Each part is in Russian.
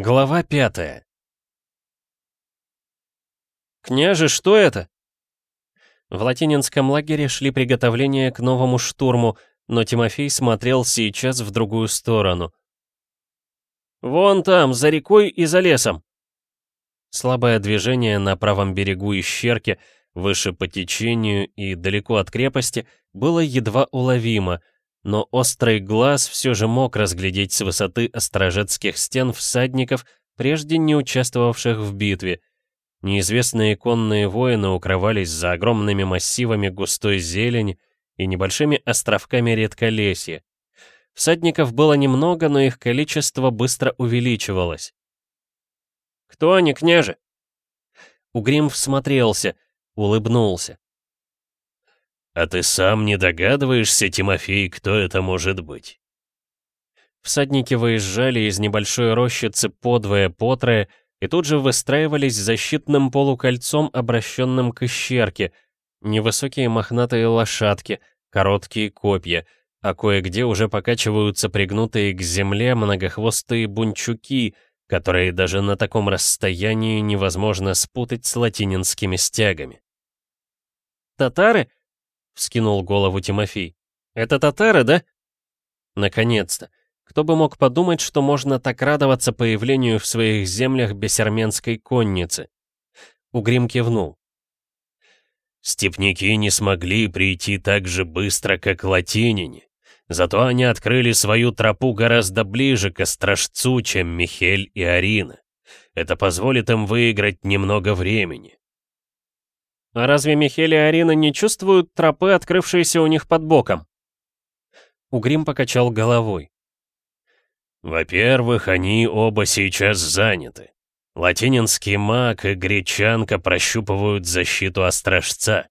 Глава пятая. «Княже, что это?» В латининском лагере шли приготовления к новому штурму, но Тимофей смотрел сейчас в другую сторону. «Вон там, за рекой и за лесом!» Слабое движение на правом берегу Ищерки, выше по течению и далеко от крепости, было едва уловимо, но острый глаз все же мог разглядеть с высоты острожецких стен всадников, прежде не участвовавших в битве. Неизвестные конные воины укрывались за огромными массивами густой зелени и небольшими островками редколесья. Всадников было немного, но их количество быстро увеличивалось. «Кто они, княже?» Угрим всмотрелся, улыбнулся. «А ты сам не догадываешься, Тимофей, кто это может быть?» Всадники выезжали из небольшой рощицы подвое-потрое и тут же выстраивались защитным полукольцом, обращенным к ищерке. Невысокие мохнатые лошадки, короткие копья, а кое-где уже покачиваются пригнутые к земле многохвостые бунчуки — которые даже на таком расстоянии невозможно спутать с латининскими стягами. «Татары?» — вскинул голову Тимофей. «Это татары, да?» Наконец-то. Кто бы мог подумать, что можно так радоваться появлению в своих землях бесерменской конницы? Угрим кивнул. «Степники не смогли прийти так же быстро, как латинине. Зато они открыли свою тропу гораздо ближе к Острожцу, чем Михель и Арина. Это позволит им выиграть немного времени. А разве Михель и Арина не чувствуют тропы, открывшиеся у них под боком? Угрим покачал головой. Во-первых, они оба сейчас заняты. Латининский маг и гречанка прощупывают защиту Острожца.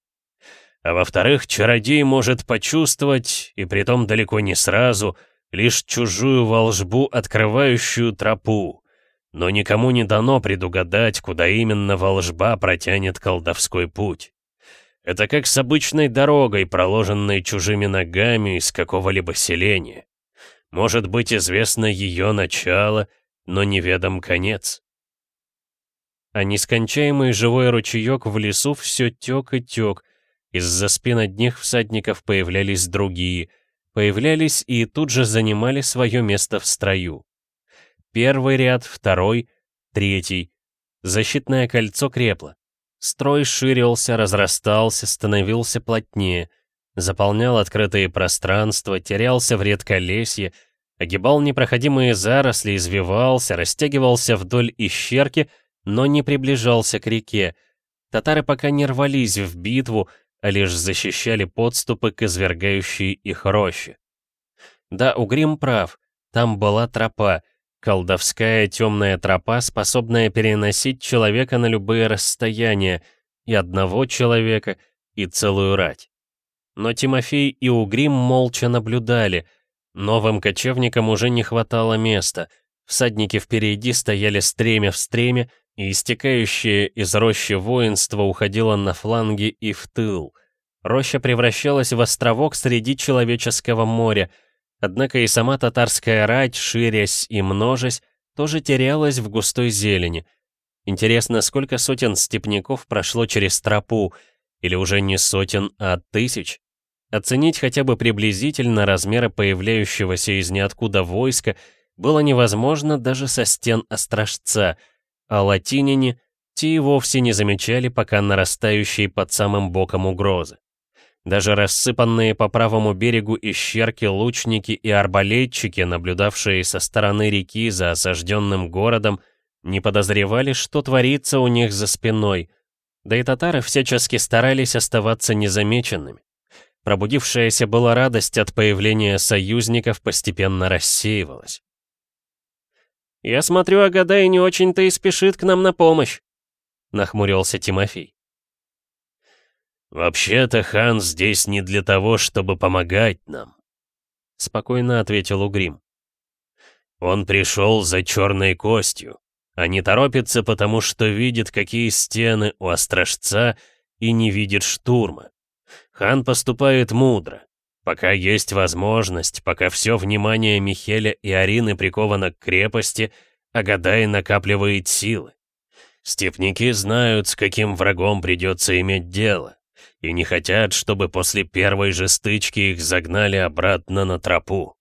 А во-вторых, чародей может почувствовать, и притом далеко не сразу, лишь чужую волжбу, открывающую тропу. Но никому не дано предугадать, куда именно волжба протянет колдовской путь. Это как с обычной дорогой, проложенной чужими ногами из какого-либо селения. Может быть известно ее начало, но неведом конец. А нескончаемый живой ручеек в лесу все тек и тек, из-за спин одних всадников появлялись другие, появлялись и тут же занимали свое место в строю. Первый ряд, второй, третий. Защитное кольцо крепло. Строй ширился, разрастался, становился плотнее, заполнял открытые пространства, терялся в редколесье, огибал непроходимые заросли, извивался, растягивался вдоль ищерки, но не приближался к реке. Татары пока не рвались в битву, а лишь защищали подступы к извергающей их роще. Да, Угрим прав, там была тропа, колдовская темная тропа, способная переносить человека на любые расстояния, и одного человека, и целую рать. Но Тимофей и Угрим молча наблюдали, новым кочевникам уже не хватало места, всадники впереди стояли стремя в стреме, и истекающее из рощи воинство уходило на фланги и в тыл. Роща превращалась в островок среди человеческого моря, однако и сама татарская рать, ширясь и множась, тоже терялась в густой зелени. Интересно, сколько сотен степняков прошло через тропу, или уже не сотен, а тысяч? Оценить хотя бы приблизительно размеры появляющегося из ниоткуда войска было невозможно даже со стен Острожца — а латинине те и вовсе не замечали пока нарастающей под самым боком угрозы. Даже рассыпанные по правому берегу ищерки лучники и арбалетчики, наблюдавшие со стороны реки за осажденным городом, не подозревали, что творится у них за спиной, да и татары всячески старались оставаться незамеченными. Пробудившаяся была радость от появления союзников постепенно рассеивалась. «Я смотрю, Агадай не очень-то и спешит к нам на помощь», — нахмурился Тимофей. «Вообще-то хан здесь не для того, чтобы помогать нам», — спокойно ответил Угрим. «Он пришел за черной костью, а не торопится, потому что видит, какие стены у острожца и не видит штурма. Хан поступает мудро. Пока есть возможность, пока все внимание Михеля и Арины приковано к крепости, Агадай накапливает силы. Степники знают, с каким врагом придется иметь дело, и не хотят, чтобы после первой же стычки их загнали обратно на тропу.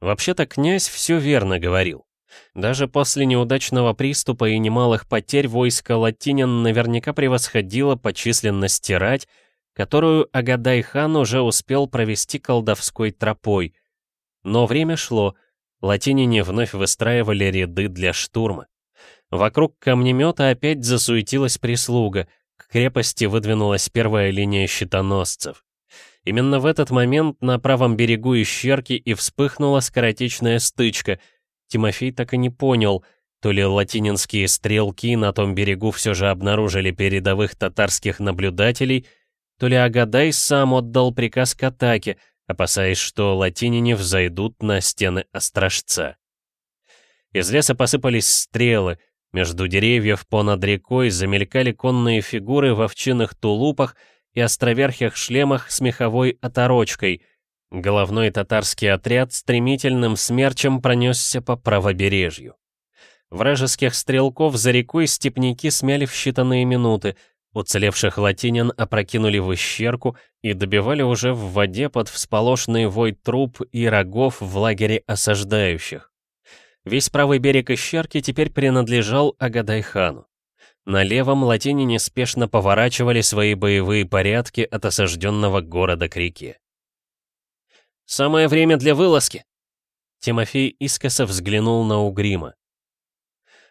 Вообще-то князь все верно говорил. Даже после неудачного приступа и немалых потерь войско латинин наверняка превосходило по численности рать, которую Агадай-хан уже успел провести колдовской тропой. Но время шло, латинине вновь выстраивали ряды для штурма. Вокруг камнемета опять засуетилась прислуга, к крепости выдвинулась первая линия щитоносцев. Именно в этот момент на правом берегу Ищерки и вспыхнула скоротечная стычка. Тимофей так и не понял, то ли латининские стрелки на том берегу все же обнаружили передовых татарских наблюдателей, то ли Агадай сам отдал приказ к атаке, опасаясь, что латинине взойдут на стены Острожца. Из леса посыпались стрелы, между деревьев понад рекой замелькали конные фигуры в овчинных тулупах и островерхих шлемах с меховой оторочкой. Головной татарский отряд стремительным смерчем пронесся по правобережью. Вражеских стрелков за рекой степняки смяли в считанные минуты, уцелевших латинин опрокинули в ищерку и добивали уже в воде под всполошный вой труп и рогов в лагере осаждающих. Весь правый берег Ищерки теперь принадлежал Агадайхану. На левом латине неспешно поворачивали свои боевые порядки от осажденного города к реке. «Самое время для вылазки!» Тимофей искоса взглянул на Угрима.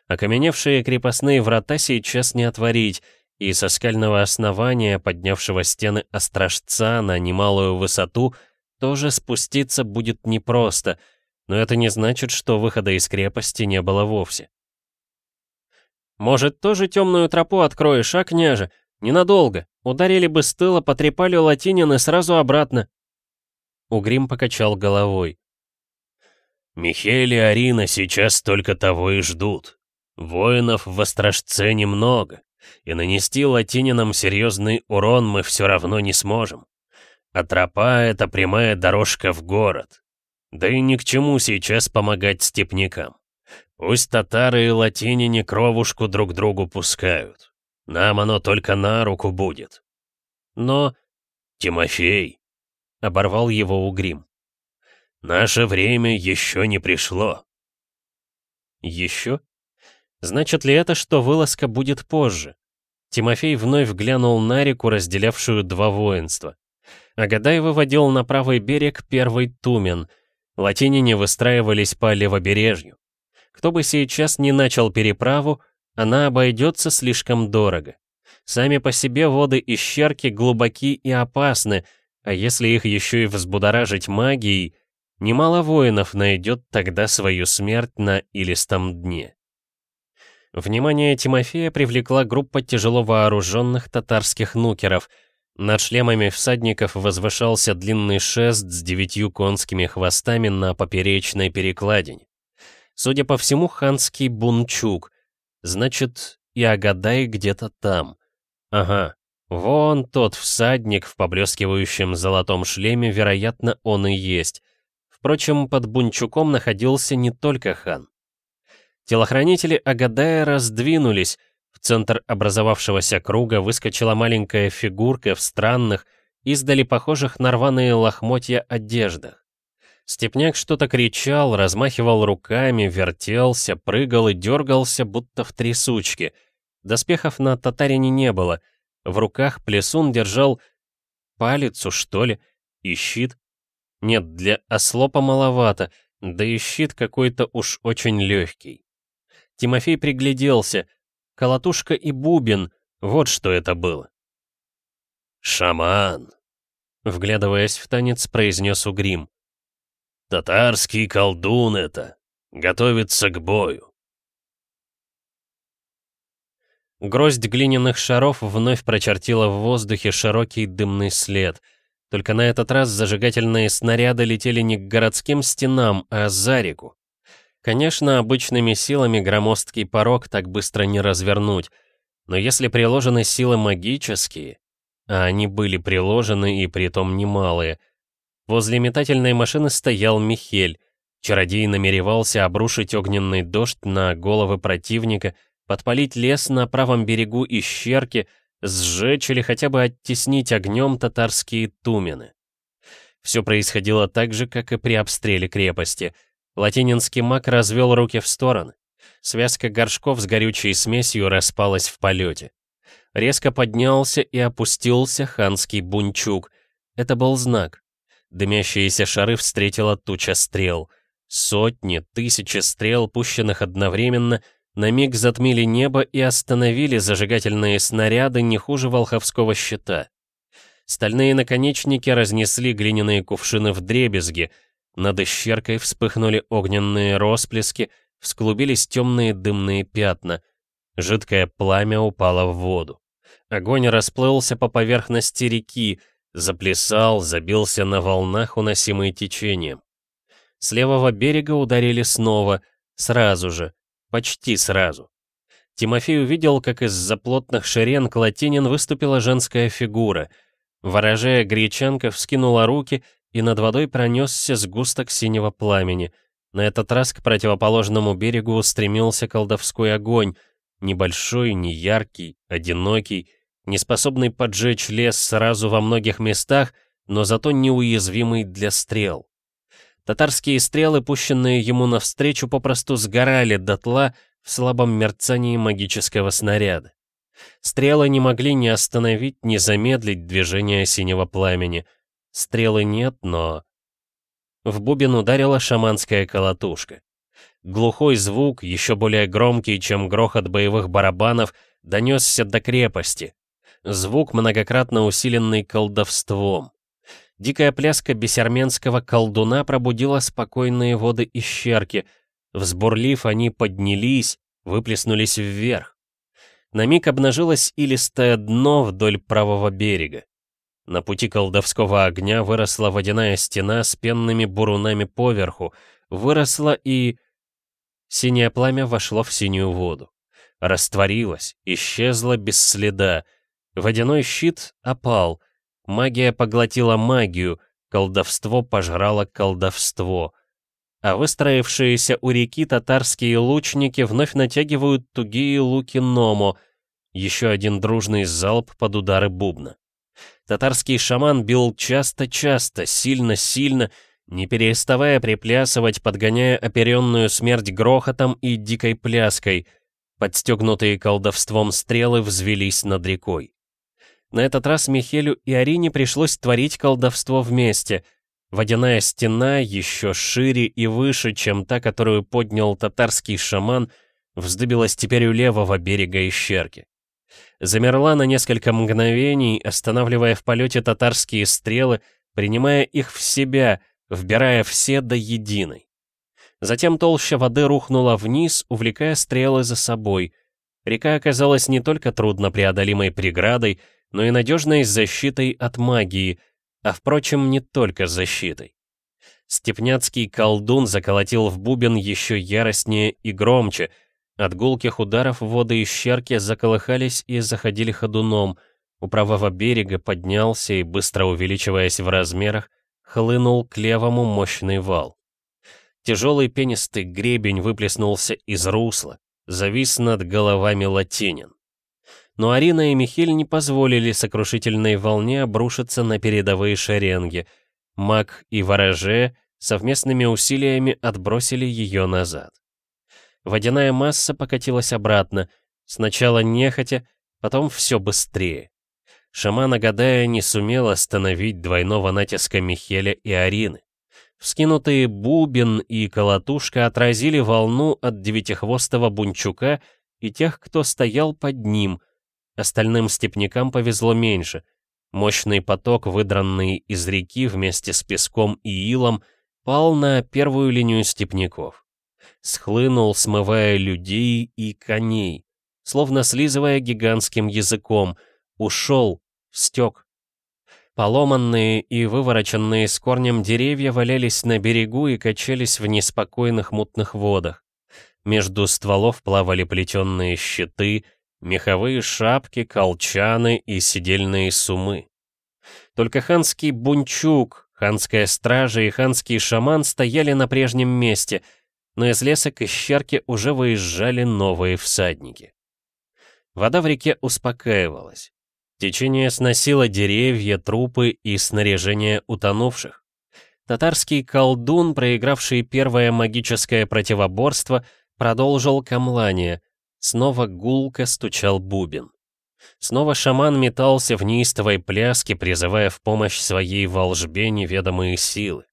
Окаменевшие крепостные врата сейчас не отворить, и со скального основания, поднявшего стены острожца на немалую высоту, тоже спуститься будет непросто — но это не значит, что выхода из крепости не было вовсе. «Может, тоже темную тропу откроешь, а, княже? Ненадолго. Ударили бы с тыла, потрепали латинин и сразу обратно». Угрим покачал головой. «Михель и Арина сейчас только того и ждут. Воинов в Острожце немного, и нанести латининам серьезный урон мы все равно не сможем. А тропа — это прямая дорожка в город. Да и ни к чему сейчас помогать степнякам. Пусть татары и латиняне кровушку друг другу пускают. Нам оно только на руку будет. Но... Тимофей, — оборвал его Угрим. Наше время еще не пришло. Еще? Значит ли это, что вылазка будет позже? Тимофей вновь глянул на реку, разделявшую два воинства. Агадай выводил на правый берег первый Тумен — Латинине выстраивались по левобережью. Кто бы сейчас не начал переправу, она обойдется слишком дорого. Сами по себе воды Ищерки глубоки и опасны, а если их еще и взбудоражить магией, немало воинов найдет тогда свою смерть на илистом дне. Внимание Тимофея привлекла группа тяжело вооруженных татарских нукеров — над шлемами всадников возвышался длинный шест с девятью конскими хвостами на поперечной перекладине. Судя по всему, ханский бунчук. Значит, и Агадай где-то там. Ага, вон тот всадник в поблескивающем золотом шлеме, вероятно, он и есть. Впрочем, под бунчуком находился не только хан. Телохранители Агадая раздвинулись, центр образовавшегося круга выскочила маленькая фигурка в странных, издали похожих на рваные лохмотья одеждах. Степняк что-то кричал, размахивал руками, вертелся, прыгал и дергался, будто в трясучке. Доспехов на татарине не было. В руках плесун держал палицу, что ли, и щит. Нет, для ослопа маловато, да и щит какой-то уж очень легкий. Тимофей пригляделся — колотушка и бубен, вот что это было. «Шаман!» — вглядываясь в танец, произнес Угрим. «Татарский колдун это! Готовится к бою!» Гроздь глиняных шаров вновь прочертила в воздухе широкий дымный след. Только на этот раз зажигательные снаряды летели не к городским стенам, а за реку. Конечно, обычными силами громоздкий порог так быстро не развернуть, но если приложены силы магические, а они были приложены и притом немалые, возле метательной машины стоял Михель, Чародей намеревался обрушить огненный дождь на головы противника, подпалить лес на правом берегу Ищерки, сжечь или хотя бы оттеснить огнем татарские тумены. Все происходило так же, как и при обстреле крепости. Латининский маг развел руки в стороны. Связка горшков с горючей смесью распалась в полете. Резко поднялся и опустился ханский бунчук. Это был знак. Дымящиеся шары встретила туча стрел. Сотни, тысячи стрел, пущенных одновременно, на миг затмили небо и остановили зажигательные снаряды не хуже волховского щита. Стальные наконечники разнесли глиняные кувшины в дребезги, над ищеркой вспыхнули огненные росплески, всклубились темные дымные пятна. Жидкое пламя упало в воду. Огонь расплылся по поверхности реки, заплясал, забился на волнах, уносимые течением. С левого берега ударили снова, сразу же, почти сразу. Тимофей увидел, как из-за плотных шеренг латинин выступила женская фигура. Ворожая гречанка вскинула руки, и над водой пронесся сгусток синего пламени — на этот раз к противоположному берегу устремился колдовской огонь, небольшой, не яркий, одинокий, не способный поджечь лес сразу во многих местах, но зато неуязвимый для стрел. Татарские стрелы, пущенные ему навстречу, попросту сгорали дотла в слабом мерцании магического снаряда. Стрелы не могли ни остановить, ни замедлить движение синего пламени. Стрелы нет, но в бубен ударила шаманская колотушка. Глухой звук, еще более громкий, чем грохот боевых барабанов, донесся до крепости. Звук, многократно усиленный колдовством. Дикая пляска бесерменского колдуна пробудила спокойные воды ищерки. Взбурлив, они поднялись, выплеснулись вверх. На миг обнажилось илистое дно вдоль правого берега. На пути колдовского огня выросла водяная стена с пенными бурунами поверху, выросла и... Синее пламя вошло в синюю воду. Растворилось, исчезло без следа. Водяной щит опал. Магия поглотила магию, колдовство пожрало колдовство. А выстроившиеся у реки татарские лучники вновь натягивают тугие луки Номо. Еще один дружный залп под удары бубна. Татарский шаман бил часто-часто, сильно-сильно, не переставая приплясывать, подгоняя оперенную смерть грохотом и дикой пляской. Подстегнутые колдовством стрелы взвелись над рекой. На этот раз Михелю и Арине пришлось творить колдовство вместе. Водяная стена, еще шире и выше, чем та, которую поднял татарский шаман, вздыбилась теперь у левого берега Ищерки замерла на несколько мгновений, останавливая в полете татарские стрелы, принимая их в себя, вбирая все до единой. Затем толща воды рухнула вниз, увлекая стрелы за собой. Река оказалась не только труднопреодолимой преградой, но и надежной защитой от магии, а, впрочем, не только защитой. Степняцкий колдун заколотил в бубен еще яростнее и громче — от гулких ударов воды щерки заколыхались и заходили ходуном. У правого берега поднялся и, быстро увеличиваясь в размерах, хлынул к левому мощный вал. Тяжелый пенистый гребень выплеснулся из русла, завис над головами латинин. Но Арина и Михель не позволили сокрушительной волне обрушиться на передовые шеренги. Маг и Вороже совместными усилиями отбросили ее назад. Водяная масса покатилась обратно, сначала нехотя, потом все быстрее. Шаман Агадая не сумел остановить двойного натиска Михеля и Арины. Вскинутые бубен и колотушка отразили волну от девятихвостого бунчука и тех, кто стоял под ним. Остальным степнякам повезло меньше. Мощный поток, выдранный из реки вместе с песком и илом, пал на первую линию степняков схлынул, смывая людей и коней, словно слизывая гигантским языком, ушел, стек. Поломанные и вывороченные с корнем деревья валялись на берегу и качались в неспокойных мутных водах. Между стволов плавали плетенные щиты, меховые шапки, колчаны и сидельные сумы. Только ханский бунчук, Ханская стража и ханский шаман стояли на прежнем месте, но из леса к ищерке уже выезжали новые всадники. Вода в реке успокаивалась. Течение сносило деревья, трупы и снаряжение утонувших. Татарский колдун, проигравший первое магическое противоборство, продолжил камлание. Снова гулко стучал бубен. Снова шаман метался в неистовой пляске, призывая в помощь своей волжбе неведомые силы.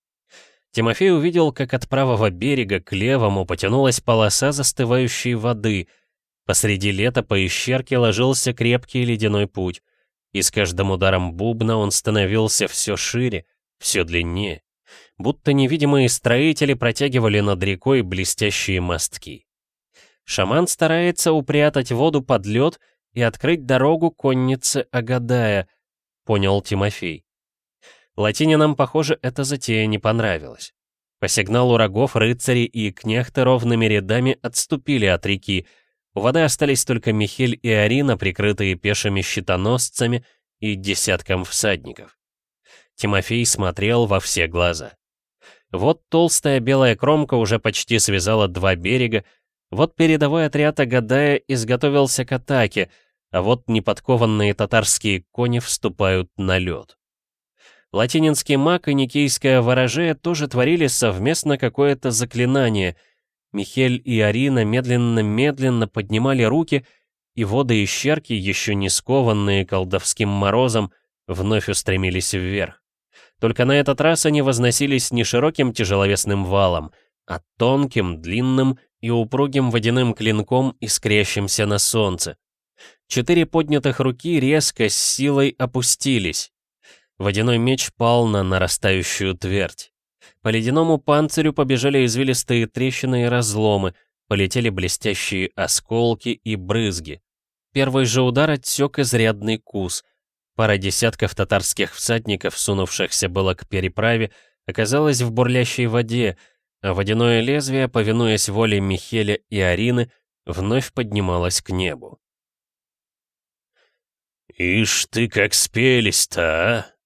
Тимофей увидел, как от правого берега к левому потянулась полоса застывающей воды. Посреди лета по ищерке ложился крепкий ледяной путь и с каждым ударом бубна он становился все шире, все длиннее, будто невидимые строители протягивали над рекой блестящие мостки. Шаман старается упрятать воду под лед и открыть дорогу коннице Агадая, понял Тимофей. Латининам, похоже, эта затея не понравилась. По сигналу рогов рыцари и кнехты ровными рядами отступили от реки, у воды остались только Михель и Арина, прикрытые пешими щитоносцами и десятком всадников. Тимофей смотрел во все глаза. Вот толстая белая кромка уже почти связала два берега, вот передовой отряд Агадая изготовился к атаке, а вот неподкованные татарские кони вступают на лед. Латининский маг и никейская ворожея тоже творили совместно какое-то заклинание — Михель и Арина медленно-медленно поднимали руки, и воды ищерки, еще не скованные колдовским морозом, вновь устремились вверх. Только на этот раз они возносились не широким тяжеловесным валом, а тонким, длинным и упругим водяным клинком, искрящимся на солнце. Четыре поднятых руки резко с силой опустились. Водяной меч пал на нарастающую твердь. По ледяному панцирю побежали извилистые трещины и разломы, полетели блестящие осколки и брызги. Первый же удар отсек изрядный кус. Пара десятков татарских всадников, сунувшихся было к переправе, оказалась в бурлящей воде, а водяное лезвие, повинуясь воле Михеля и Арины, вновь поднималось к небу. «Ишь ты как спелись-то, а!»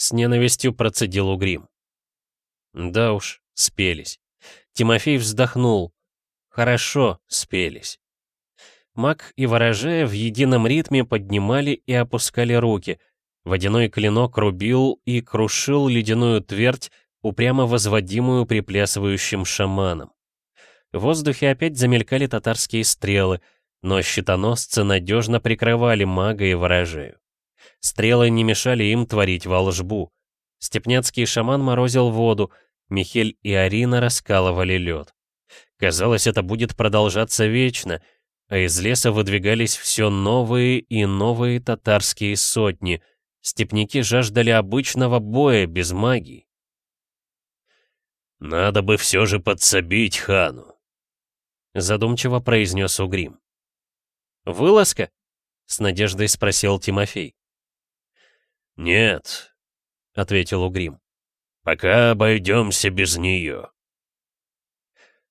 С ненавистью процедил Угрим. Да уж, спелись. Тимофей вздохнул. Хорошо, спелись. Маг и ворожея в едином ритме поднимали и опускали руки. Водяной клинок рубил и крушил ледяную твердь, упрямо возводимую приплясывающим шаманом. В воздухе опять замелькали татарские стрелы, но щитоносцы надежно прикрывали мага и ворожею. Стрелы не мешали им творить волжбу. Степняцкий шаман морозил воду, Михель и Арина раскалывали лед. Казалось, это будет продолжаться вечно, а из леса выдвигались все новые и новые татарские сотни. Степники жаждали обычного боя без магии. «Надо бы все же подсобить хану», — задумчиво произнес Угрим. «Вылазка?» — с надеждой спросил Тимофей. «Нет, — ответил Угрим. «Пока обойдемся без нее».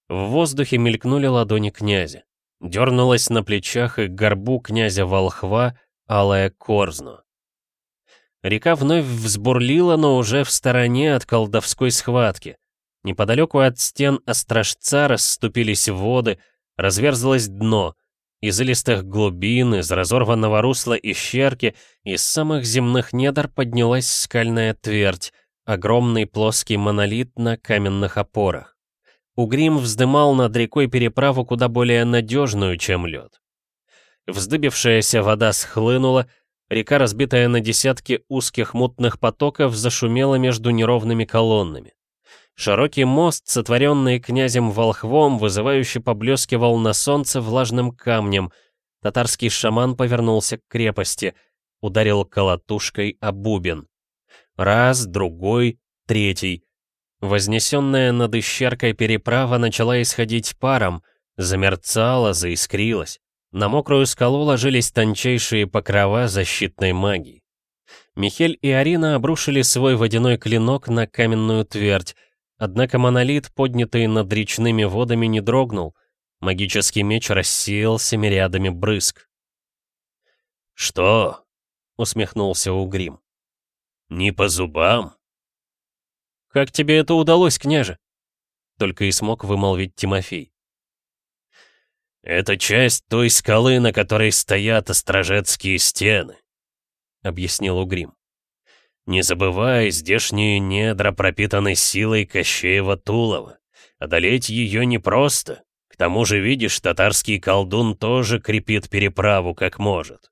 В воздухе мелькнули ладони князя. Дернулась на плечах и к горбу князя Волхва алая корзно. Река вновь взбурлила, но уже в стороне от колдовской схватки. Неподалеку от стен острожца расступились воды, разверзлось дно — из илистых глубин, из разорванного русла и щерки, из самых земных недр поднялась скальная твердь, огромный плоский монолит на каменных опорах. Угрим вздымал над рекой переправу куда более надежную, чем лед. Вздыбившаяся вода схлынула, река, разбитая на десятки узких мутных потоков, зашумела между неровными колоннами. Широкий мост, сотворенный князем Волхвом, вызывающе поблескивал на солнце влажным камнем. Татарский шаман повернулся к крепости, ударил колотушкой о бубен. Раз, другой, третий. Вознесенная над ищеркой переправа начала исходить паром, замерцала, заискрилась. На мокрую скалу ложились тончайшие покрова защитной магии. Михель и Арина обрушили свой водяной клинок на каменную твердь, Однако монолит, поднятый над речными водами, не дрогнул. Магический меч рассеялся мириадами брызг. «Что?» — усмехнулся Угрим. «Не по зубам?» Как тебе это удалось, княже?» Только и смог вымолвить Тимофей. «Это часть той скалы, на которой стоят острожецкие стены», — объяснил Угрим. «Не забывай, здешние недра пропитаны силой Кощеева-Тулова. Одолеть ее непросто. К тому же, видишь, татарский колдун тоже крепит переправу как может».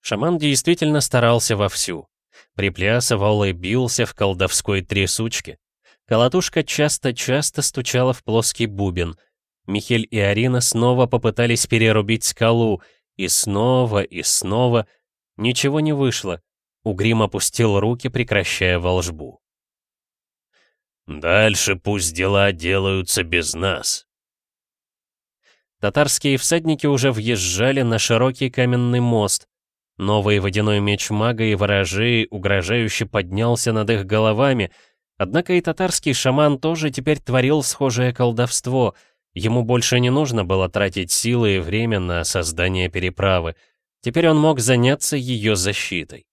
Шаман действительно старался вовсю. Приплясывал и бился в колдовской трясучке. Колотушка часто-часто стучала в плоский бубен. Михель и Арина снова попытались перерубить скалу, и снова, и снова. Ничего не вышло. Угрим опустил руки, прекращая волжбу. «Дальше пусть дела делаются без нас». Татарские всадники уже въезжали на широкий каменный мост. Новый водяной меч мага и ворожей угрожающе поднялся над их головами, однако и татарский шаман тоже теперь творил схожее колдовство. Ему больше не нужно было тратить силы и время на создание переправы. Теперь он мог заняться ее защитой.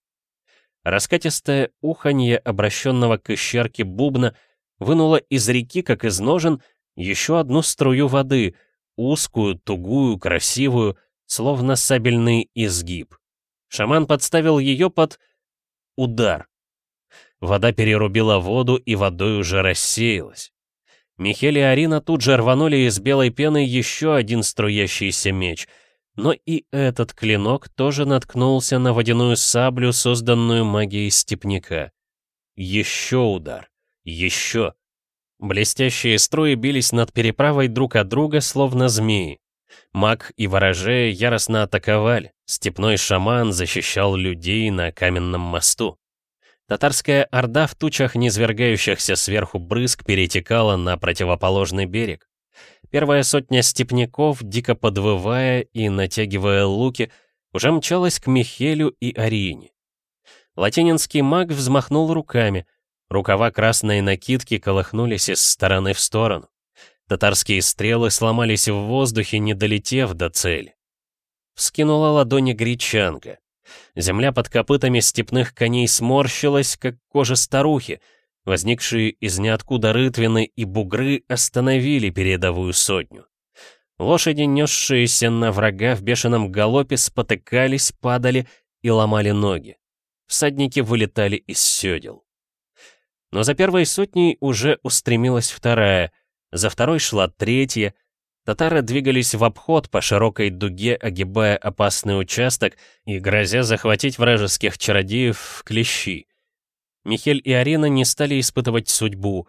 Раскатистое уханье обращенного к ищерке бубна вынуло из реки, как из ножен, еще одну струю воды, узкую, тугую, красивую, словно сабельный изгиб. Шаман подставил ее под удар. Вода перерубила воду, и водой уже рассеялась. Михель и Арина тут же рванули из белой пены еще один струящийся меч. Но и этот клинок тоже наткнулся на водяную саблю, созданную магией степняка. Еще удар. Еще. Блестящие струи бились над переправой друг от друга, словно змеи. Маг и ворожея яростно атаковали. Степной шаман защищал людей на каменном мосту. Татарская орда в тучах низвергающихся сверху брызг перетекала на противоположный берег. Первая сотня степняков, дико подвывая и натягивая луки, уже мчалась к Михелю и Арине. Латининский маг взмахнул руками, рукава красной накидки колыхнулись из стороны в сторону. Татарские стрелы сломались в воздухе, не долетев до цели. Вскинула ладони гречанка. Земля под копытами степных коней сморщилась, как кожа старухи. Возникшие из ниоткуда рытвины и бугры остановили передовую сотню. Лошади, несшиеся на врага в бешеном галопе, спотыкались, падали и ломали ноги. Всадники вылетали из седел. Но за первой сотней уже устремилась вторая, за второй шла третья, Татары двигались в обход по широкой дуге, огибая опасный участок и грозя захватить вражеских чародеев в клещи. Михель и Арина не стали испытывать судьбу.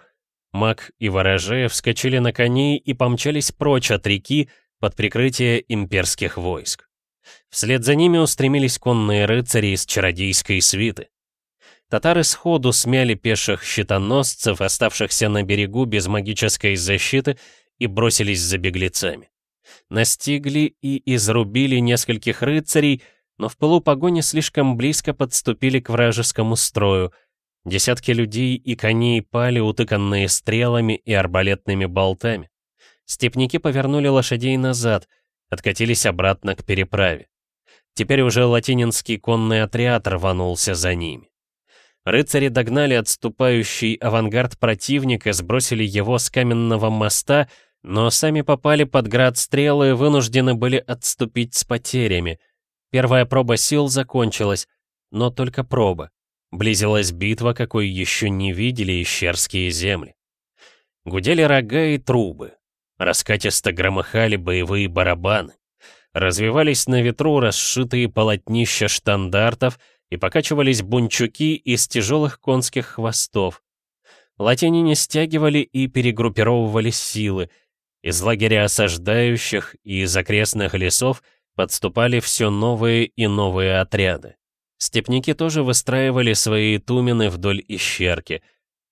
Маг и ворожея вскочили на коней и помчались прочь от реки под прикрытие имперских войск. Вслед за ними устремились конные рыцари из чародейской свиты. Татары сходу смяли пеших щитоносцев, оставшихся на берегу без магической защиты, и бросились за беглецами. Настигли и изрубили нескольких рыцарей, но в пылу погони слишком близко подступили к вражескому строю. Десятки людей и коней пали, утыканные стрелами и арбалетными болтами. Степники повернули лошадей назад, откатились обратно к переправе. Теперь уже латининский конный отряд рванулся за ними. Рыцари догнали отступающий авангард противника, сбросили его с каменного моста, но сами попали под град стрелы и вынуждены были отступить с потерями. Первая проба сил закончилась, но только проба. Близилась битва, какой еще не видели ищерские земли. Гудели рога и трубы. Раскатисто громыхали боевые барабаны. Развивались на ветру расшитые полотнища штандартов — и покачивались бунчуки из тяжелых конских хвостов. Латинине стягивали и перегруппировывали силы. Из лагеря осаждающих и из окрестных лесов подступали все новые и новые отряды. Степники тоже выстраивали свои тумены вдоль ищерки.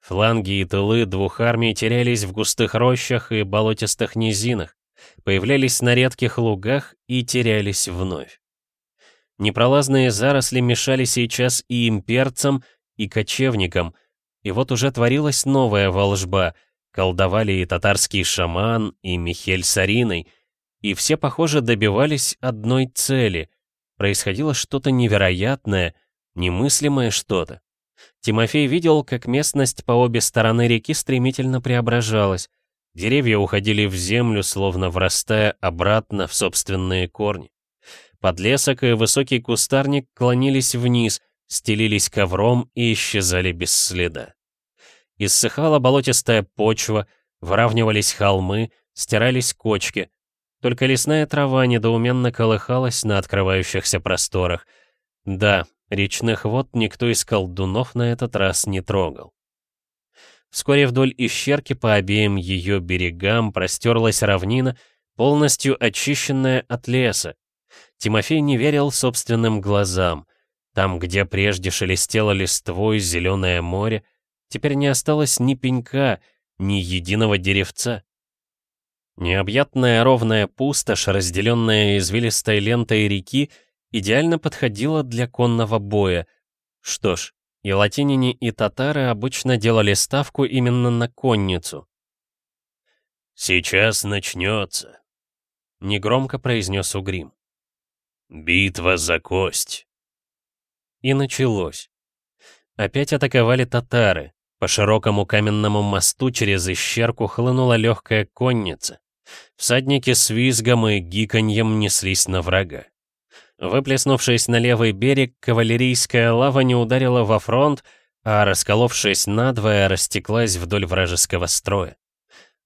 Фланги и тылы двух армий терялись в густых рощах и болотистых низинах, появлялись на редких лугах и терялись вновь. Непролазные заросли мешали сейчас и имперцам, и кочевникам, и вот уже творилась новая волжба, колдовали и татарский шаман, и Михель с Ариной, и все, похоже, добивались одной цели. Происходило что-то невероятное, немыслимое что-то. Тимофей видел, как местность по обе стороны реки стремительно преображалась. Деревья уходили в землю, словно врастая обратно в собственные корни. Подлесок и высокий кустарник клонились вниз, стелились ковром и исчезали без следа. Иссыхала болотистая почва, выравнивались холмы, стирались кочки. Только лесная трава недоуменно колыхалась на открывающихся просторах. Да, речных вод никто из колдунов на этот раз не трогал. Вскоре вдоль исчерки по обеим ее берегам простерлась равнина, полностью очищенная от леса. Тимофей не верил собственным глазам. Там, где прежде шелестело листвой зеленое море, теперь не осталось ни пенька, ни единого деревца. Необъятная ровная пустошь, разделенная извилистой лентой реки, идеально подходила для конного боя. Что ж, и латинине, и татары обычно делали ставку именно на конницу. «Сейчас начнется», — негромко произнес Угрим. «Битва за кость». И началось. Опять атаковали татары. По широкому каменному мосту через ищерку хлынула легкая конница. Всадники с визгом и гиканьем неслись на врага. Выплеснувшись на левый берег, кавалерийская лава не ударила во фронт, а, расколовшись надвое, растеклась вдоль вражеского строя.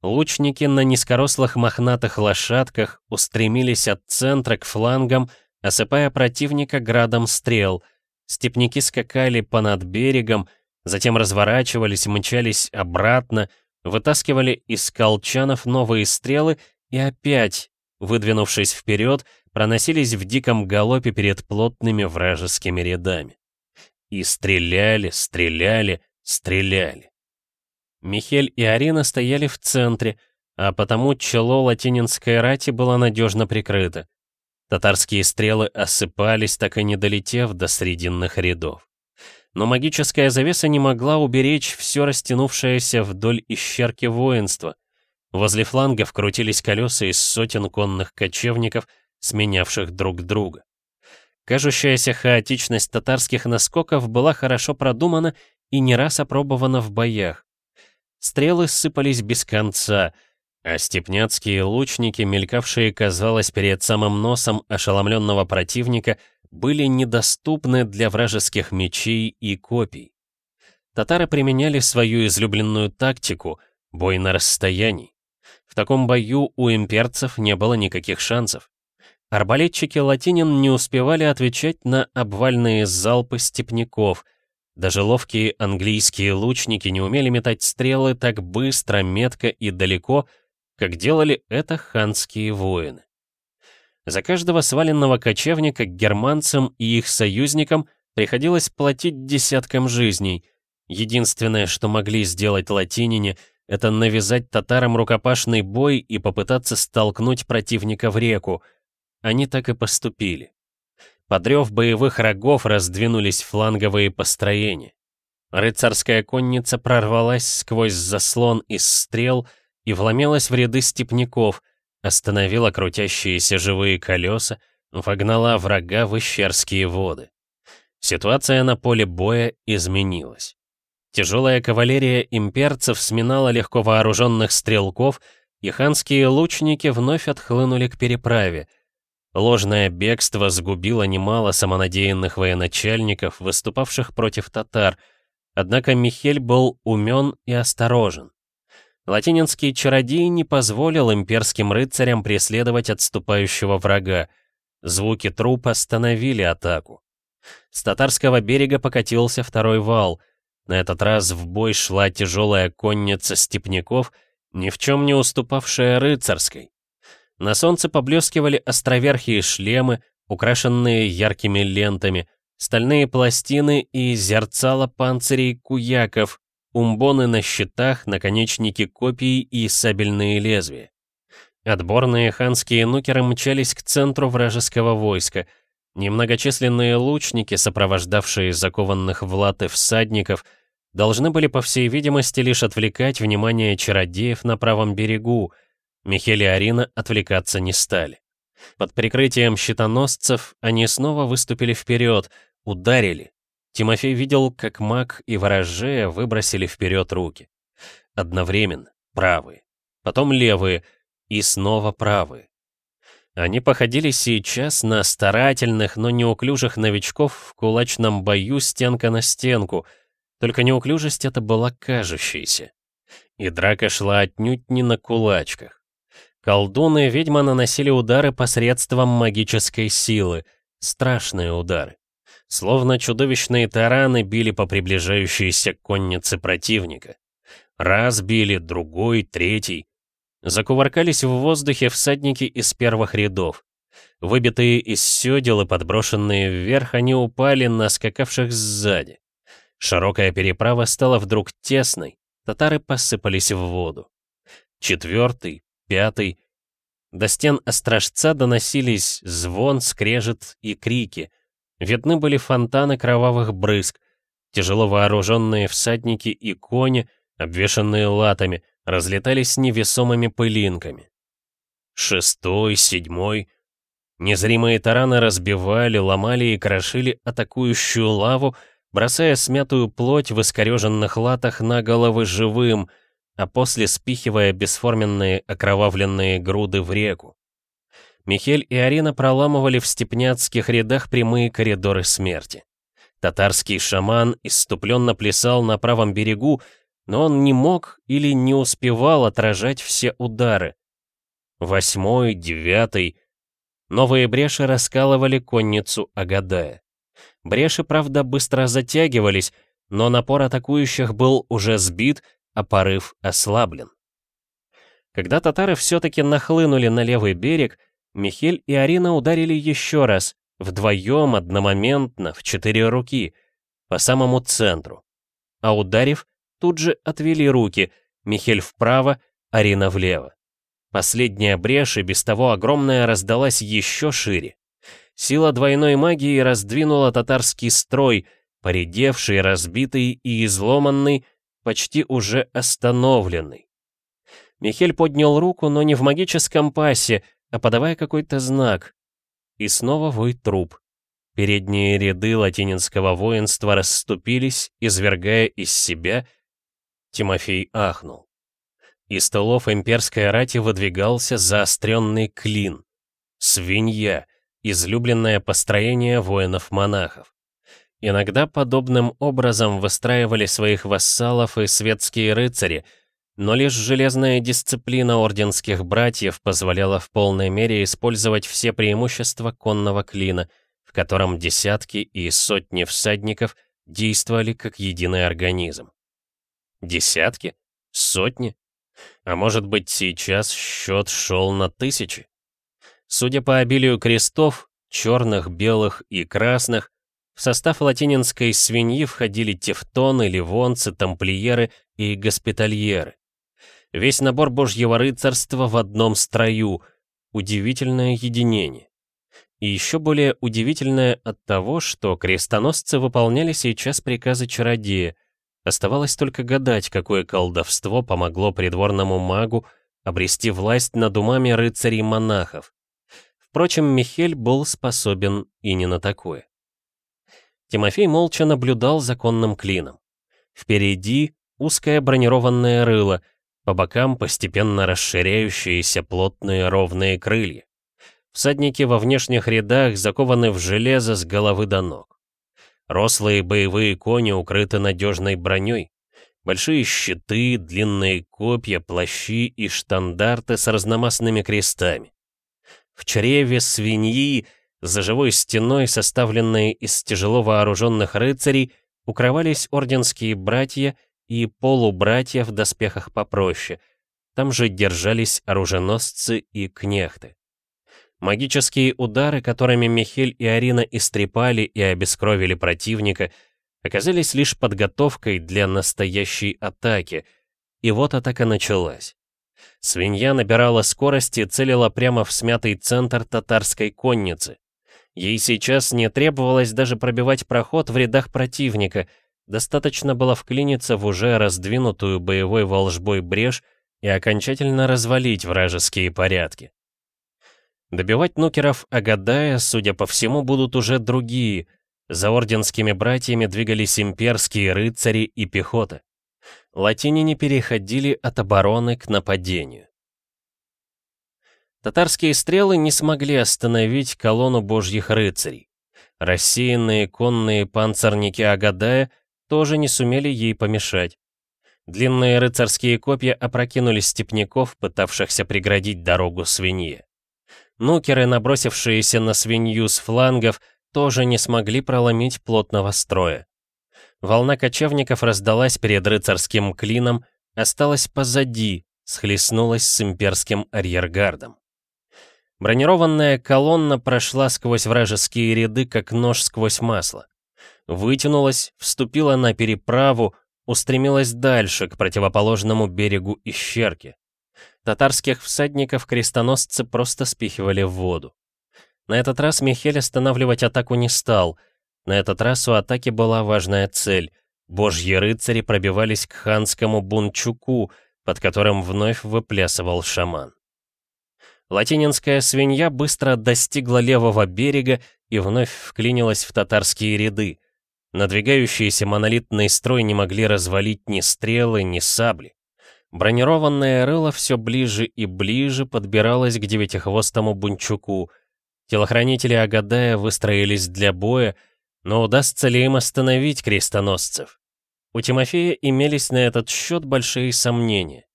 Лучники на низкорослых мохнатых лошадках устремились от центра к флангам, осыпая противника градом стрел. Степники скакали понад берегом, затем разворачивались, мчались обратно, вытаскивали из колчанов новые стрелы и опять, выдвинувшись вперед, проносились в диком галопе перед плотными вражескими рядами. И стреляли, стреляли, стреляли. Михель и Арина стояли в центре, а потому чело латининской рати было надежно прикрыто. Татарские стрелы осыпались, так и не долетев до срединных рядов. Но магическая завеса не могла уберечь все растянувшееся вдоль исчерки воинства. Возле флангов крутились колеса из сотен конных кочевников, сменявших друг друга. Кажущаяся хаотичность татарских наскоков была хорошо продумана и не раз опробована в боях. Стрелы сыпались без конца, а степняцкие лучники, мелькавшие, казалось, перед самым носом ошеломленного противника, были недоступны для вражеских мечей и копий. Татары применяли свою излюбленную тактику — бой на расстоянии. В таком бою у имперцев не было никаких шансов. Арбалетчики латинин не успевали отвечать на обвальные залпы степняков. Даже ловкие английские лучники не умели метать стрелы так быстро, метко и далеко, как делали это ханские воины. За каждого сваленного кочевника германцам и их союзникам приходилось платить десяткам жизней. Единственное, что могли сделать латинине, это навязать татарам рукопашный бой и попытаться столкнуть противника в реку. Они так и поступили. Подрев боевых рогов раздвинулись фланговые построения. Рыцарская конница прорвалась сквозь заслон из стрел и вломилась в ряды степняков — остановила крутящиеся живые колеса, вогнала врага в ищерские воды. Ситуация на поле боя изменилась. Тяжелая кавалерия имперцев сминала легко вооруженных стрелков, и ханские лучники вновь отхлынули к переправе. Ложное бегство сгубило немало самонадеянных военачальников, выступавших против татар, однако Михель был умен и осторожен. Латининский чародей не позволил имперским рыцарям преследовать отступающего врага. Звуки труп остановили атаку. С татарского берега покатился второй вал. На этот раз в бой шла тяжелая конница степняков, ни в чем не уступавшая рыцарской. На солнце поблескивали островерхие шлемы, украшенные яркими лентами, стальные пластины и зерцало панцирей куяков, умбоны на щитах, наконечники копий и сабельные лезвия. Отборные ханские нукеры мчались к центру вражеского войска. Немногочисленные лучники, сопровождавшие закованных в латы всадников, должны были, по всей видимости, лишь отвлекать внимание чародеев на правом берегу. Михель и Арина отвлекаться не стали. Под прикрытием щитоносцев они снова выступили вперед, ударили, Тимофей видел, как маг и ворожея выбросили вперед руки. Одновременно, правые, потом левые и снова правые. Они походили сейчас на старательных, но неуклюжих новичков в кулачном бою стенка на стенку, только неуклюжесть эта была кажущейся. И драка шла отнюдь не на кулачках. Колдуны и ведьма наносили удары посредством магической силы, страшные удары. Словно чудовищные тараны били по приближающейся коннице противника. Раз били, другой, третий. Закувыркались в воздухе всадники из первых рядов. Выбитые из сёдел и подброшенные вверх, они упали на скакавших сзади. Широкая переправа стала вдруг тесной, татары посыпались в воду. Четвертый, пятый. До стен острожца доносились звон, скрежет и крики. Видны были фонтаны кровавых брызг. Тяжело вооруженные всадники и кони, обвешанные латами, разлетались невесомыми пылинками. Шестой, седьмой. Незримые тараны разбивали, ломали и крошили атакующую лаву, бросая смятую плоть в искореженных латах на головы живым, а после спихивая бесформенные окровавленные груды в реку. Михель и Арина проламывали в степняцких рядах прямые коридоры смерти. Татарский шаман иступленно плясал на правом берегу, но он не мог или не успевал отражать все удары. Восьмой, девятый. Новые бреши раскалывали конницу Агадая. Бреши, правда, быстро затягивались, но напор атакующих был уже сбит, а порыв ослаблен. Когда татары все-таки нахлынули на левый берег, Михель и Арина ударили еще раз, вдвоем, одномоментно, в четыре руки, по самому центру. А ударив, тут же отвели руки, Михель вправо, Арина влево. Последняя брешь и без того огромная раздалась еще шире. Сила двойной магии раздвинула татарский строй, поредевший, разбитый и изломанный, почти уже остановленный. Михель поднял руку, но не в магическом пасе, а подавая какой-то знак. И снова вой труп. Передние ряды латининского воинства расступились, извергая из себя. Тимофей ахнул. Из столов имперской рати выдвигался заостренный клин. Свинья, излюбленное построение воинов-монахов. Иногда подобным образом выстраивали своих вассалов и светские рыцари — но лишь железная дисциплина орденских братьев позволяла в полной мере использовать все преимущества конного клина, в котором десятки и сотни всадников действовали как единый организм. Десятки? Сотни? А может быть, сейчас счет шел на тысячи? Судя по обилию крестов, черных, белых и красных, в состав латининской свиньи входили тевтоны, ливонцы, тамплиеры и госпитальеры. Весь набор божьего рыцарства в одном строю. Удивительное единение. И еще более удивительное от того, что крестоносцы выполняли сейчас приказы чародея. Оставалось только гадать, какое колдовство помогло придворному магу обрести власть над умами рыцарей-монахов. Впрочем, Михель был способен и не на такое. Тимофей молча наблюдал за конным клином. Впереди узкое бронированное рыло — по бокам постепенно расширяющиеся плотные ровные крылья. Всадники во внешних рядах закованы в железо с головы до ног. Рослые боевые кони укрыты надежной броней. Большие щиты, длинные копья, плащи и штандарты с разномастными крестами. В чреве свиньи, за живой стеной, составленной из тяжело вооруженных рыцарей, укрывались орденские братья и полубратья в доспехах попроще. Там же держались оруженосцы и кнехты. Магические удары, которыми Михель и Арина истрепали и обескровили противника, оказались лишь подготовкой для настоящей атаки. И вот атака началась. Свинья набирала скорость и целила прямо в смятый центр татарской конницы. Ей сейчас не требовалось даже пробивать проход в рядах противника — Достаточно было вклиниться в уже раздвинутую боевой волжбой брешь и окончательно развалить вражеские порядки. Добивать нукеров Агадая, судя по всему, будут уже другие, За орденскими братьями двигались имперские рыцари и пехота. Латиняне переходили от обороны к нападению. Татарские стрелы не смогли остановить колонну божьих рыцарей. Рассеянные конные панцирники Агадая тоже не сумели ей помешать. Длинные рыцарские копья опрокинули степняков, пытавшихся преградить дорогу свинье. Нукеры, набросившиеся на свинью с флангов, тоже не смогли проломить плотного строя. Волна кочевников раздалась перед рыцарским клином, осталась позади, схлестнулась с имперским арьергардом. Бронированная колонна прошла сквозь вражеские ряды, как нож сквозь масло. Вытянулась, вступила на переправу, устремилась дальше, к противоположному берегу Ищерки. Татарских всадников крестоносцы просто спихивали в воду. На этот раз Михель останавливать атаку не стал. На этот раз у атаки была важная цель. Божьи рыцари пробивались к ханскому бунчуку, под которым вновь выплясывал шаман. Латининская свинья быстро достигла левого берега и вновь вклинилась в татарские ряды. Надвигающийся монолитный строй не могли развалить ни стрелы, ни сабли. Бронированное рыло все ближе и ближе подбиралось к девятихвостому бунчуку — Телохранители Агадая выстроились для боя, но удастся ли им остановить крестоносцев? У Тимофея имелись на этот счет большие сомнения.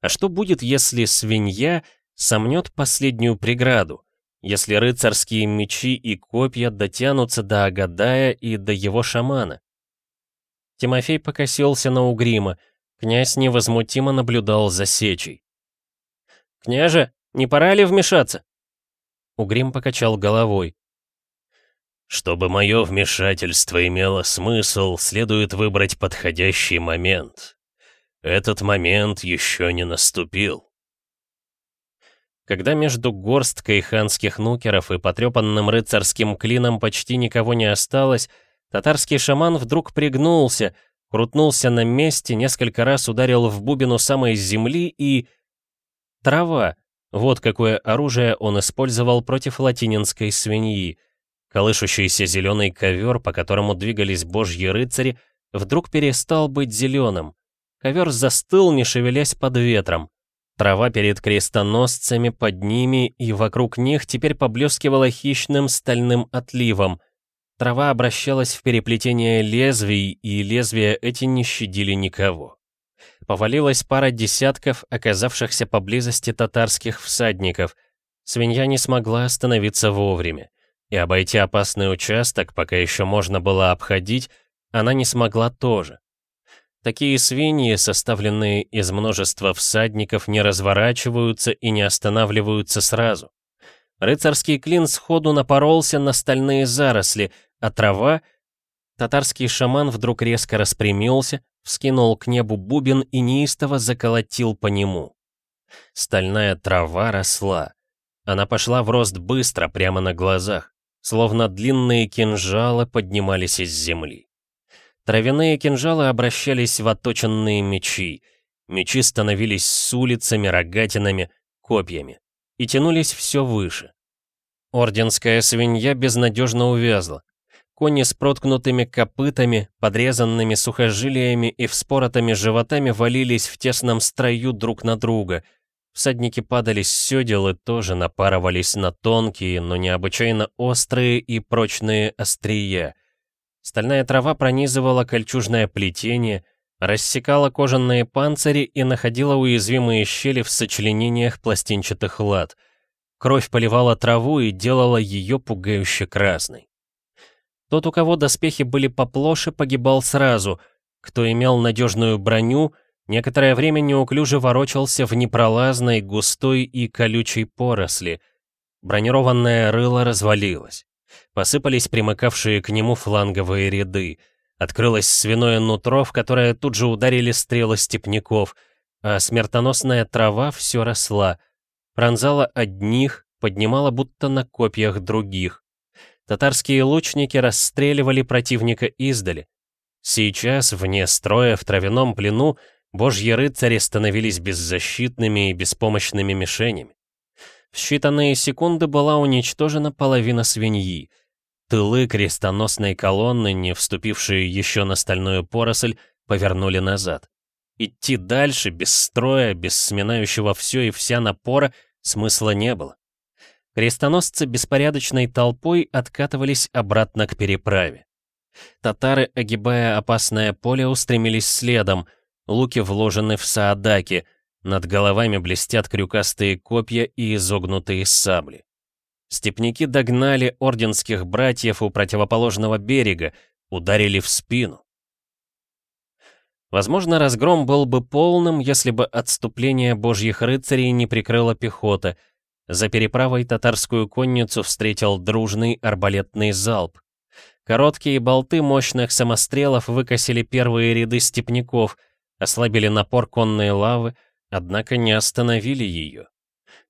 А что будет, если свинья сомнет последнюю преграду? Если рыцарские мечи и копья дотянутся до Агадая и до его шамана? Тимофей покосился на Угрима. Князь невозмутимо наблюдал за сечей. «Княже, не пора ли вмешаться?» Угрим покачал головой. «Чтобы мое вмешательство имело смысл, следует выбрать подходящий момент. Этот момент еще не наступил». Когда между горсткой ханских нукеров и потрепанным рыцарским клином почти никого не осталось, татарский шаман вдруг пригнулся, крутнулся на месте, несколько раз ударил в бубен у самой земли и... Трава, вот какое оружие он использовал против латининской свиньи. Колышущийся зеленый ковер, по которому двигались божьи рыцари, вдруг перестал быть зеленым. Ковер застыл, не шевелясь под ветром. Трава перед крестоносцами, под ними и вокруг них теперь поблескивала хищным стальным отливом. Трава обращалась в переплетение лезвий, и лезвия эти не щадили никого повалилась пара десятков оказавшихся поблизости татарских всадников. Свинья не смогла остановиться вовремя. И обойти опасный участок, пока еще можно было обходить, она не смогла тоже. Такие свиньи, составленные из множества всадников, не разворачиваются и не останавливаются сразу. Рыцарский клин сходу напоролся на стальные заросли, а трава... Татарский шаман вдруг резко распрямился, вскинул к небу бубен и неистово заколотил по нему. Стальная трава росла. Она пошла в рост быстро, прямо на глазах, словно длинные кинжалы поднимались из земли. Травяные кинжалы обращались в оточенные мечи. Мечи становились с улицами, рогатинами, копьями и тянулись все выше. Орденская свинья безнадежно увязла. Кони с проткнутыми копытами, подрезанными сухожилиями и вспоротыми животами валились в тесном строю друг на друга. Всадники падали с сёдел и тоже напарывались на тонкие, но необычайно острые и прочные острия. Стальная трава пронизывала кольчужное плетение, рассекала кожаные панцири и находила уязвимые щели в сочленениях пластинчатых лад. Кровь поливала траву и делала ее пугающе красной. Тот, у кого доспехи были поплоше, погибал сразу. Кто имел надежную броню, некоторое время неуклюже ворочался в непролазной, густой и колючей поросли. Бронированное рыло развалилось. Посыпались примыкавшие к нему фланговые ряды. Открылось свиное нутро, в которое тут же ударили стрелы степняков, а смертоносная трава все росла. Пронзала одних, поднимала будто на копьях других. Татарские лучники расстреливали противника издали. Сейчас, вне строя, в травяном плену, божьи рыцари становились беззащитными и беспомощными мишенями. В считанные секунды была уничтожена половина свиньи. тылы крестоносной колонны, не вступившие еще на стальную поросль, повернули назад. Идти дальше, без строя, без сминающего все и вся напора, смысла не было. Крестоносцы беспорядочной толпой откатывались обратно к переправе. Татары, огибая опасное поле, устремились следом, луки вложены в саадаки, над головами блестят крюкастые копья и изогнутые сабли. Степники догнали орденских братьев у противоположного берега, ударили в спину. Возможно, разгром был бы полным, если бы отступление божьих рыцарей не прикрыла пехота. За переправой татарскую конницу встретил дружный арбалетный залп. Короткие болты мощных самострелов выкосили первые ряды степняков, ослабили напор конной лавы, однако не остановили ее.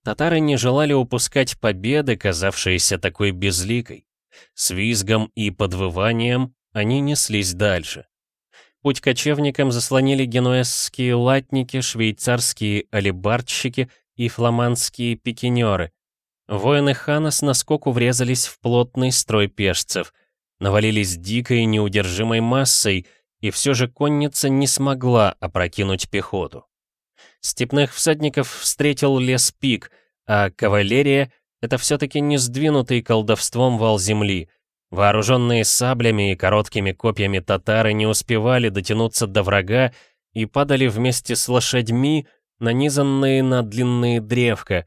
Татары не желали упускать победы, казавшиеся такой безликой. С визгом и подвыванием они неслись дальше. Путь кочевникам заслонили генуэзские латники, швейцарские алибардщики и фламандские пикинеры. Воины хана с наскоку врезались в плотный строй пешцев, навалились дикой неудержимой массой, и все же конница не смогла опрокинуть пехоту. Степных всадников встретил лес пик, а кавалерия — это все-таки не сдвинутый колдовством вал земли. Вооруженные саблями и короткими копьями татары не успевали дотянуться до врага и падали вместе с лошадьми, нанизанные на длинные древка.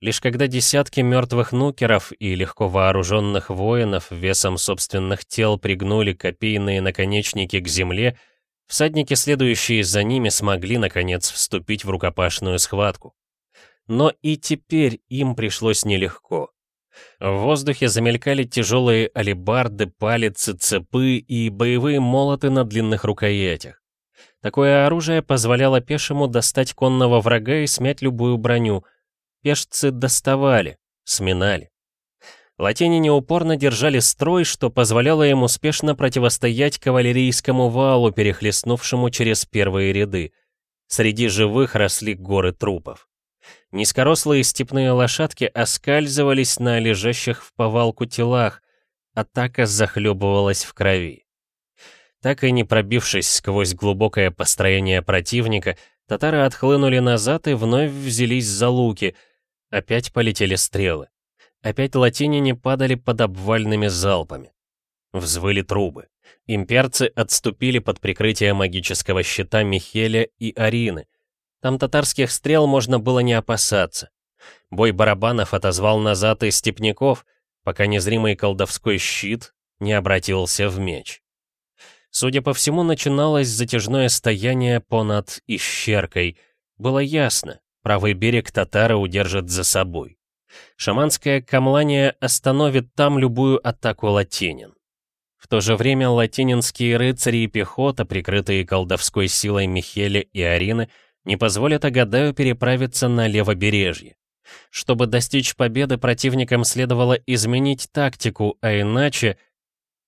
Лишь когда десятки мертвых нукеров и легко вооруженных воинов весом собственных тел пригнули копейные наконечники к земле, Всадники, следующие за ними, смогли, наконец, вступить в рукопашную схватку. Но и теперь им пришлось нелегко. В воздухе замелькали тяжелые алебарды, палицы, цепы и боевые молоты на длинных рукоятях. Такое оружие позволяло пешему достать конного врага и смять любую броню. Пешцы доставали, сминали. Латинине упорно держали строй, что позволяло им успешно противостоять кавалерийскому валу, перехлестнувшему через первые ряды. Среди живых росли горы трупов. Низкорослые степные лошадки оскальзывались на лежащих в повалку телах, атака захлебывалась в крови. Так и не пробившись сквозь глубокое построение противника, татары отхлынули назад и вновь взялись за луки. Опять полетели стрелы. Опять латиняне падали под обвальными залпами. Взвыли трубы. Имперцы отступили под прикрытие магического щита Михеля и Арины. Там татарских стрел можно было не опасаться. Бой барабанов отозвал назад и степняков, пока незримый колдовской щит не обратился в меч. Судя по всему, начиналось затяжное стояние понад Ищеркой. Было ясно, правый берег татары удержат за собой. Шаманское камлание остановит там любую атаку латинин. В то же время латининские рыцари и пехота, прикрытые колдовской силой Михеля и Арины, не позволят Агадаю переправиться на левобережье. Чтобы достичь победы, противникам следовало изменить тактику, а иначе...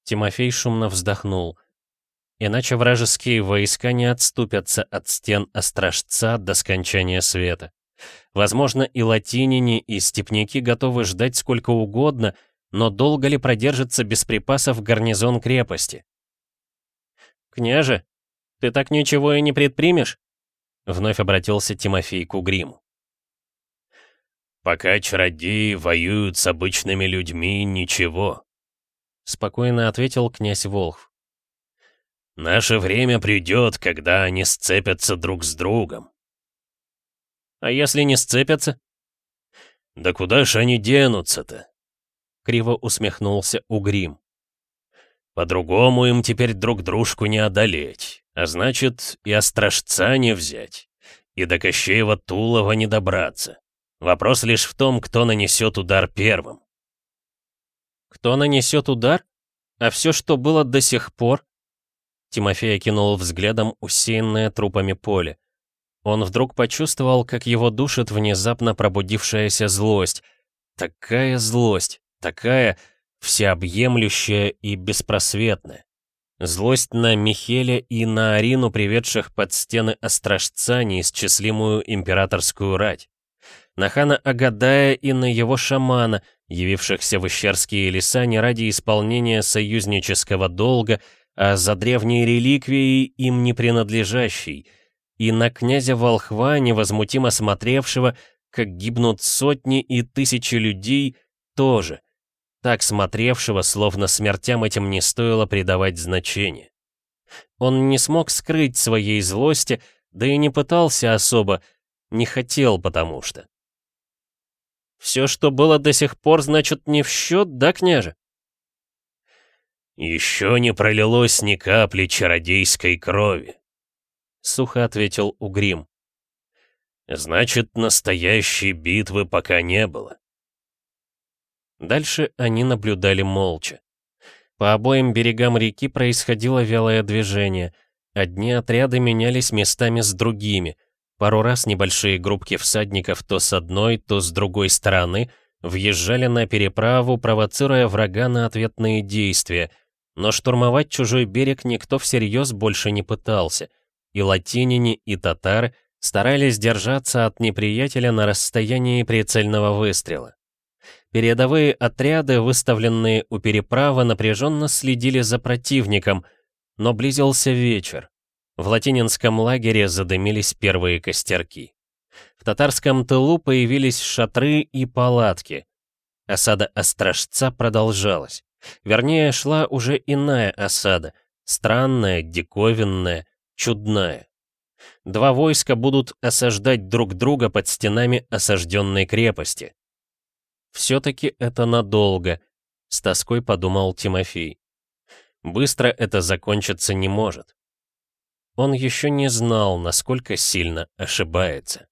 Тимофей шумно вздохнул. Иначе вражеские войска не отступятся от стен Острожца до скончания света. Возможно, и латинине, и степняки готовы ждать сколько угодно, но долго ли продержится без припасов гарнизон крепости? «Княже, ты так ничего и не предпримешь?» Вновь обратился Тимофей к Угриму. «Пока чародеи воюют с обычными людьми, ничего», — спокойно ответил князь Волхв. «Наше время придет, когда они сцепятся друг с другом. А если не сцепятся? Да куда ж они денутся-то? Криво усмехнулся Угрим. По-другому им теперь друг дружку не одолеть, а значит, и острожца не взять, и до Кощеева Тулова не добраться. Вопрос лишь в том, кто нанесет удар первым. Кто нанесет удар? А все, что было до сих пор? Тимофей окинул взглядом усеянное трупами поле. Он вдруг почувствовал, как его душит внезапно пробудившаяся злость. Такая злость, такая всеобъемлющая и беспросветная. Злость на Михеля и на Арину, приведших под стены Острожца неисчислимую императорскую рать. На хана Агадая и на его шамана, явившихся в Ищерские леса не ради исполнения союзнического долга, а за древней реликвией им не принадлежащей, и на князя Волхва, невозмутимо смотревшего, как гибнут сотни и тысячи людей, тоже, так смотревшего, словно смертям этим не стоило придавать значения. Он не смог скрыть своей злости, да и не пытался особо, не хотел потому что. Все, что было до сих пор, значит, не в счет, да, княже? «Еще не пролилось ни капли чародейской крови», — сухо ответил Угрим. «Значит, настоящей битвы пока не было». Дальше они наблюдали молча. По обоим берегам реки происходило вялое движение. Одни отряды менялись местами с другими — Пару раз небольшие группки всадников то с одной, то с другой стороны въезжали на переправу, провоцируя врага на ответные действия, но штурмовать чужой берег никто всерьез больше не пытался, и латинине, и татары старались держаться от неприятеля на расстоянии прицельного выстрела. Передовые отряды, выставленные у переправы, напряженно следили за противником, но близился вечер. В латининском лагере задымились первые костерки. В татарском тылу появились шатры и палатки. Осада Острожца продолжалась. Вернее, шла уже иная осада. Странная, диковинная, чудная. Два войска будут осаждать друг друга под стенами осажденной крепости. «Все-таки это надолго», — с тоской подумал Тимофей. «Быстро это закончиться не может». Он еще не знал, насколько сильно ошибается.